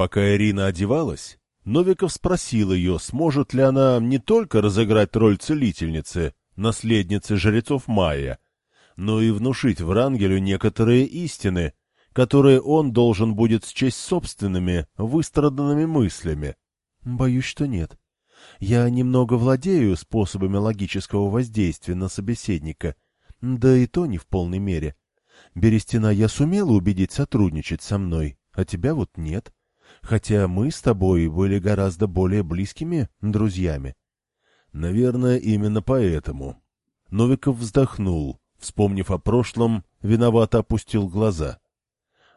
Пока Ирина одевалась, Новиков спросил ее, сможет ли она не только разыграть роль целительницы, наследницы жрецов Майя, но и внушить Врангелю некоторые истины, которые он должен будет счесть собственными, выстраданными мыслями. Боюсь, что нет. Я немного владею способами логического воздействия на собеседника, да и то не в полной мере. Берестина я сумела убедить сотрудничать со мной, а тебя вот нет. Хотя мы с тобой были гораздо более близкими друзьями. Наверное, именно поэтому. Новиков вздохнул, вспомнив о прошлом, виновато опустил глаза.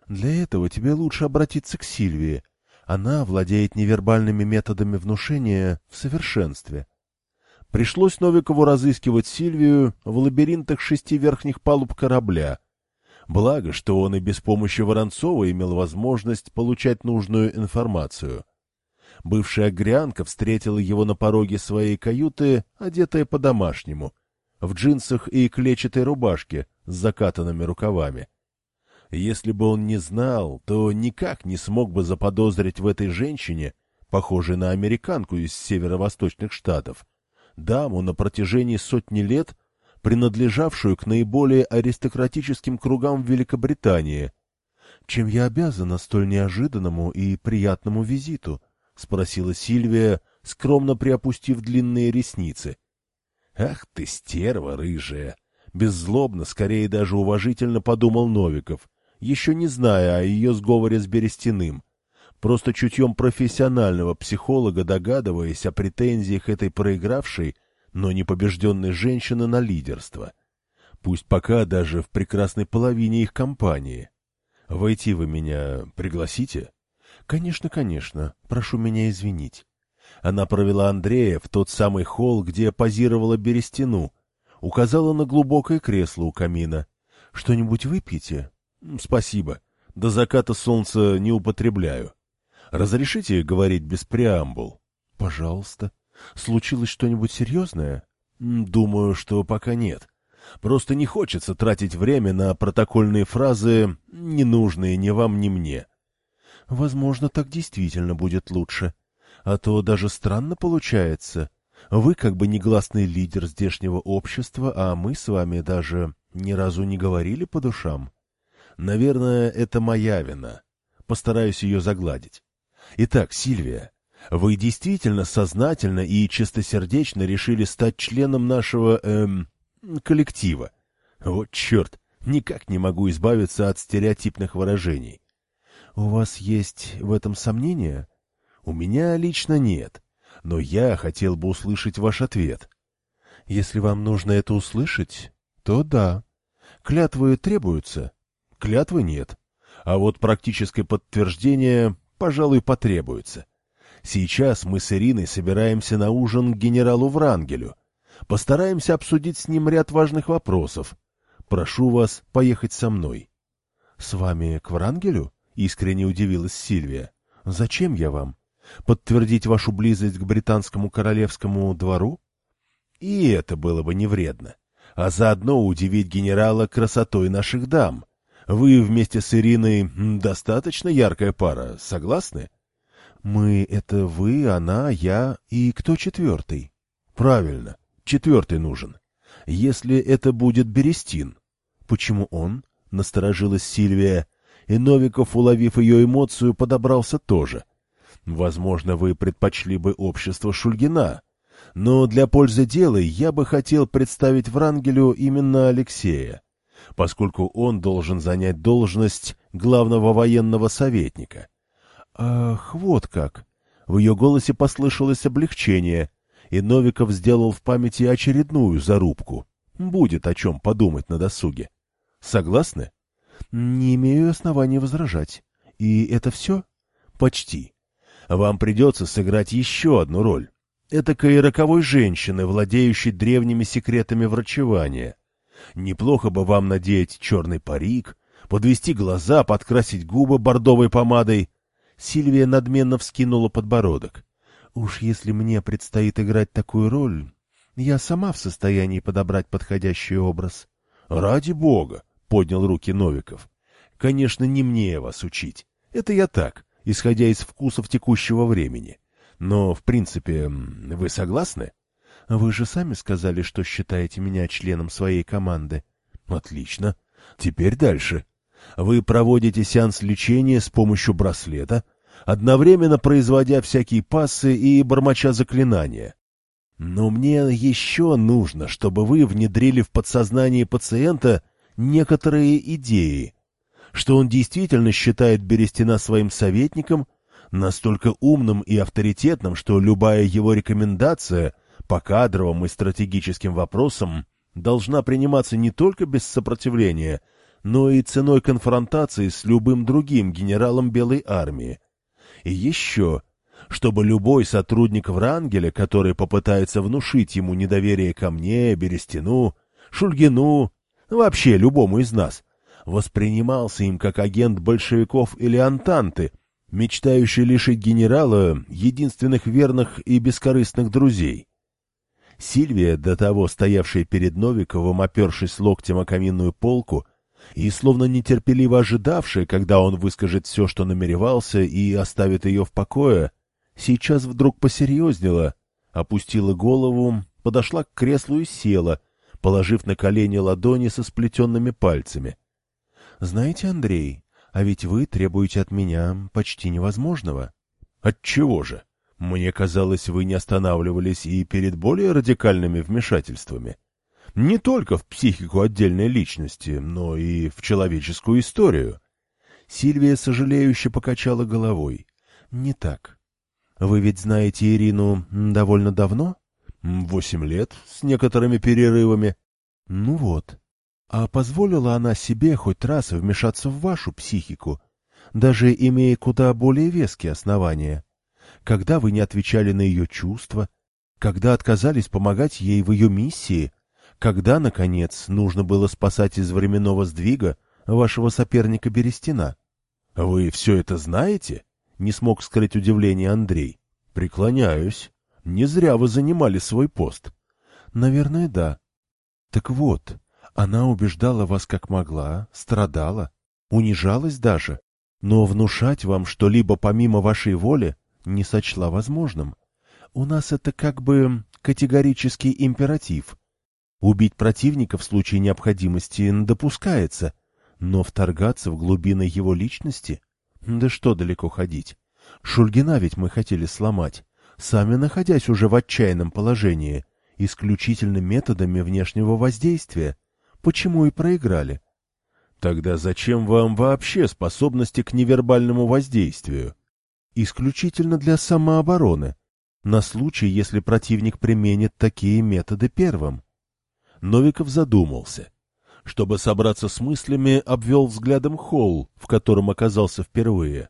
Для этого тебе лучше обратиться к Сильвии. Она владеет невербальными методами внушения в совершенстве. Пришлось Новикову разыскивать Сильвию в лабиринтах шести верхних палуб корабля. Благо, что он и без помощи Воронцова имел возможность получать нужную информацию. Бывшая грянка встретила его на пороге своей каюты, одетая по-домашнему, в джинсах и клетчатой рубашке с закатанными рукавами. Если бы он не знал, то никак не смог бы заподозрить в этой женщине, похожей на американку из северо-восточных штатов, даму на протяжении сотни лет, принадлежавшую к наиболее аристократическим кругам Великобритании. «Чем я обязана столь неожиданному и приятному визиту?» — спросила Сильвия, скромно приопустив длинные ресницы. «Ах ты, стерва рыжая!» Беззлобно, скорее даже уважительно подумал Новиков, еще не зная о ее сговоре с Берестяным, просто чутьем профессионального психолога догадываясь о претензиях этой проигравшей, но не побежденной женщины на лидерство. Пусть пока даже в прекрасной половине их компании. «Войти вы меня пригласите?» «Конечно, конечно. Прошу меня извинить». Она провела Андрея в тот самый холл, где позировала Берестину, указала на глубокое кресло у камина. «Что-нибудь выпьете?» Спасибо. До заката солнца не употребляю. Разрешите говорить без преамбул? Пожалуйста. Случилось что-нибудь серьезное? Думаю, что пока нет. Просто не хочется тратить время на протокольные фразы, ненужные ни вам, ни мне. Возможно, так действительно будет лучше. А то даже странно получается. Вы как бы негласный лидер здешнего общества, а мы с вами даже ни разу не говорили по душам. Наверное, это моя вина. Постараюсь ее загладить. Итак, Сильвия, вы действительно сознательно и чистосердечно решили стать членом нашего, эм, коллектива. Вот черт, никак не могу избавиться от стереотипных выражений. У вас есть в этом сомнения? У меня лично нет, но я хотел бы услышать ваш ответ. Если вам нужно это услышать, то да. Клятвы требуются, Клятвы нет. А вот практическое подтверждение, пожалуй, потребуется. Сейчас мы с Ириной собираемся на ужин к генералу Врангелю. Постараемся обсудить с ним ряд важных вопросов. Прошу вас поехать со мной. — С вами к Врангелю? — искренне удивилась Сильвия. — Зачем я вам? Подтвердить вашу близость к британскому королевскому двору? И это было бы не вредно. А заодно удивить генерала красотой наших дам — вы вместе с Ириной достаточно яркая пара, согласны? Мы — это вы, она, я и кто четвертый? Правильно, четвертый нужен. Если это будет Берестин. Почему он? Насторожилась Сильвия, и Новиков, уловив ее эмоцию, подобрался тоже. Возможно, вы предпочли бы общество Шульгина, но для пользы дела я бы хотел представить Врангелю именно Алексея поскольку он должен занять должность главного военного советника. «Ах, вот как!» В ее голосе послышалось облегчение, и Новиков сделал в памяти очередную зарубку. Будет о чем подумать на досуге. Согласны? Не имею оснований возражать. И это все? Почти. Вам придется сыграть еще одну роль. Этакой роковой женщины, владеющей древними секретами врачевания. Неплохо бы вам надеть черный парик, подвести глаза, подкрасить губы бордовой помадой. Сильвия надменно вскинула подбородок. Уж если мне предстоит играть такую роль, я сама в состоянии подобрать подходящий образ. — Ради бога! — поднял руки Новиков. — Конечно, не мне вас учить. Это я так, исходя из вкусов текущего времени. Но, в принципе, вы согласны? Вы же сами сказали, что считаете меня членом своей команды. Отлично. Теперь дальше. Вы проводите сеанс лечения с помощью браслета, одновременно производя всякие пассы и бормоча заклинания. Но мне еще нужно, чтобы вы внедрили в подсознание пациента некоторые идеи, что он действительно считает Берестина своим советником, настолько умным и авторитетным, что любая его рекомендация по кадровым и стратегическим вопросам должна приниматься не только без сопротивления, но и ценой конфронтации с любым другим генералом Белой армии. И еще, чтобы любой сотрудник Врангеля, который попытается внушить ему недоверие ко мне, Берестину, Шульгину, вообще любому из нас, воспринимался им как агент большевиков или антанты, мечтающий лишить генерала единственных верных и бескорыстных друзей. Сильвия, до того стоявшая перед Новиковым, опершись локтем о каминную полку, и словно нетерпеливо ожидавшая, когда он выскажет все, что намеревался, и оставит ее в покое, сейчас вдруг посерьезнела, опустила голову, подошла к креслу и села, положив на колени ладони со сплетенными пальцами. — Знаете, Андрей, а ведь вы требуете от меня почти невозможного. — Отчего же? Мне казалось, вы не останавливались и перед более радикальными вмешательствами. Не только в психику отдельной личности, но и в человеческую историю. Сильвия сожалеюще покачала головой. — Не так. Вы ведь знаете Ирину довольно давно? Восемь лет, с некоторыми перерывами. Ну вот. А позволила она себе хоть раз вмешаться в вашу психику, даже имея куда более веские основания? Когда вы не отвечали на ее чувства, когда отказались помогать ей в ее миссии, когда, наконец, нужно было спасать из временного сдвига вашего соперника Берестина? — Вы все это знаете? — не смог скрыть удивление Андрей. — Преклоняюсь. Не зря вы занимали свой пост. — Наверное, да. Так вот, она убеждала вас как могла, страдала, унижалась даже, но внушать вам что-либо помимо вашей воли не сочла возможным. У нас это как бы категорический императив. Убить противника в случае необходимости допускается, но вторгаться в глубины его личности? Да что далеко ходить. Шульгина ведь мы хотели сломать, сами находясь уже в отчаянном положении, исключительно методами внешнего воздействия. Почему и проиграли? Тогда зачем вам вообще способности к невербальному воздействию? Исключительно для самообороны, на случай, если противник применит такие методы первым. Новиков задумался. Чтобы собраться с мыслями, обвел взглядом холл, в котором оказался впервые.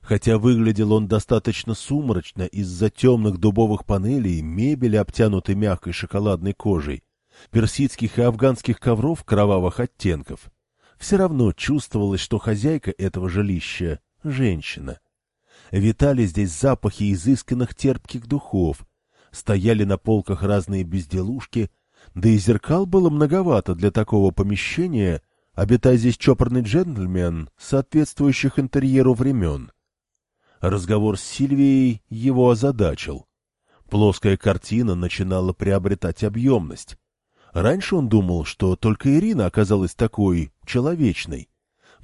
Хотя выглядел он достаточно сумрачно из-за темных дубовых панелей, мебели, обтянутой мягкой шоколадной кожей, персидских и афганских ковров кровавых оттенков, все равно чувствовалось, что хозяйка этого жилища — женщина. Витали здесь запахи изысканных терпких духов, стояли на полках разные безделушки, да и зеркал было многовато для такого помещения, обитая здесь чопорный джентльмен соответствующих интерьеру времен. Разговор с Сильвией его озадачил. Плоская картина начинала приобретать объемность. Раньше он думал, что только Ирина оказалась такой человечной.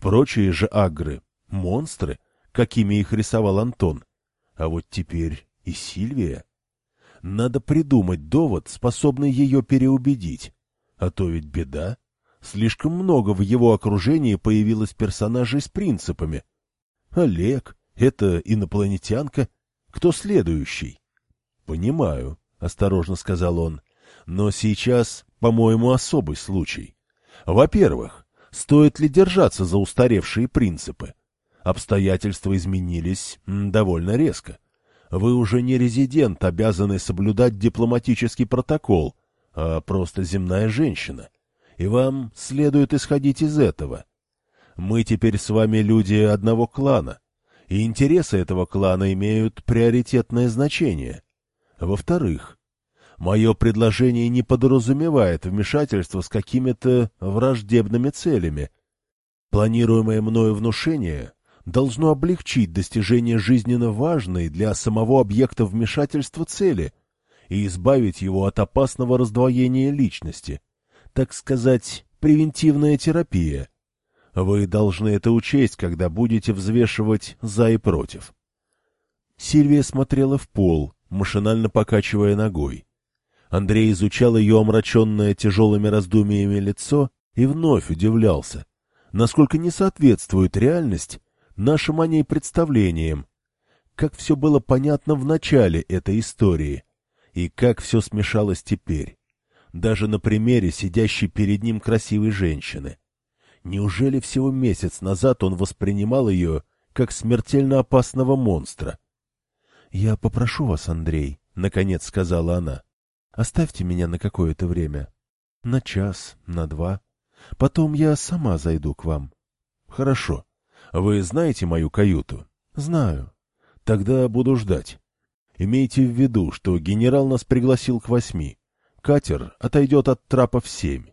Прочие же агры — монстры, какими их рисовал Антон. А вот теперь и Сильвия. Надо придумать довод, способный ее переубедить. А то ведь беда. Слишком много в его окружении появилось персонажей с принципами. Олег, это инопланетянка? Кто следующий? — Понимаю, — осторожно сказал он. — Но сейчас, по-моему, особый случай. Во-первых, стоит ли держаться за устаревшие принципы? Обстоятельства изменились довольно резко. Вы уже не резидент, обязанный соблюдать дипломатический протокол, а просто земная женщина. И вам следует исходить из этого. Мы теперь с вами люди одного клана, и интересы этого клана имеют приоритетное значение. Во-вторых, мое предложение не подразумевает вмешательство с какими-то враждебными целями. Планируемое мною внушение должно облегчить достижение жизненно важной для самого объекта вмешательства цели и избавить его от опасного раздвоения личности, так сказать, превентивная терапия. Вы должны это учесть, когда будете взвешивать «за» и «против». Сильвия смотрела в пол, машинально покачивая ногой. Андрей изучал ее омраченное тяжелыми раздумьями лицо и вновь удивлялся, насколько не соответствует реальность нашим о ней представлениям, как все было понятно в начале этой истории и как все смешалось теперь, даже на примере сидящей перед ним красивой женщины. Неужели всего месяц назад он воспринимал ее как смертельно опасного монстра? — Я попрошу вас, Андрей, — наконец сказала она, — оставьте меня на какое-то время. На час, на два. Потом я сама зайду к вам. — Хорошо. Вы знаете мою каюту? — Знаю. — Тогда буду ждать. Имейте в виду, что генерал нас пригласил к восьми. Катер отойдет от трапа в семь.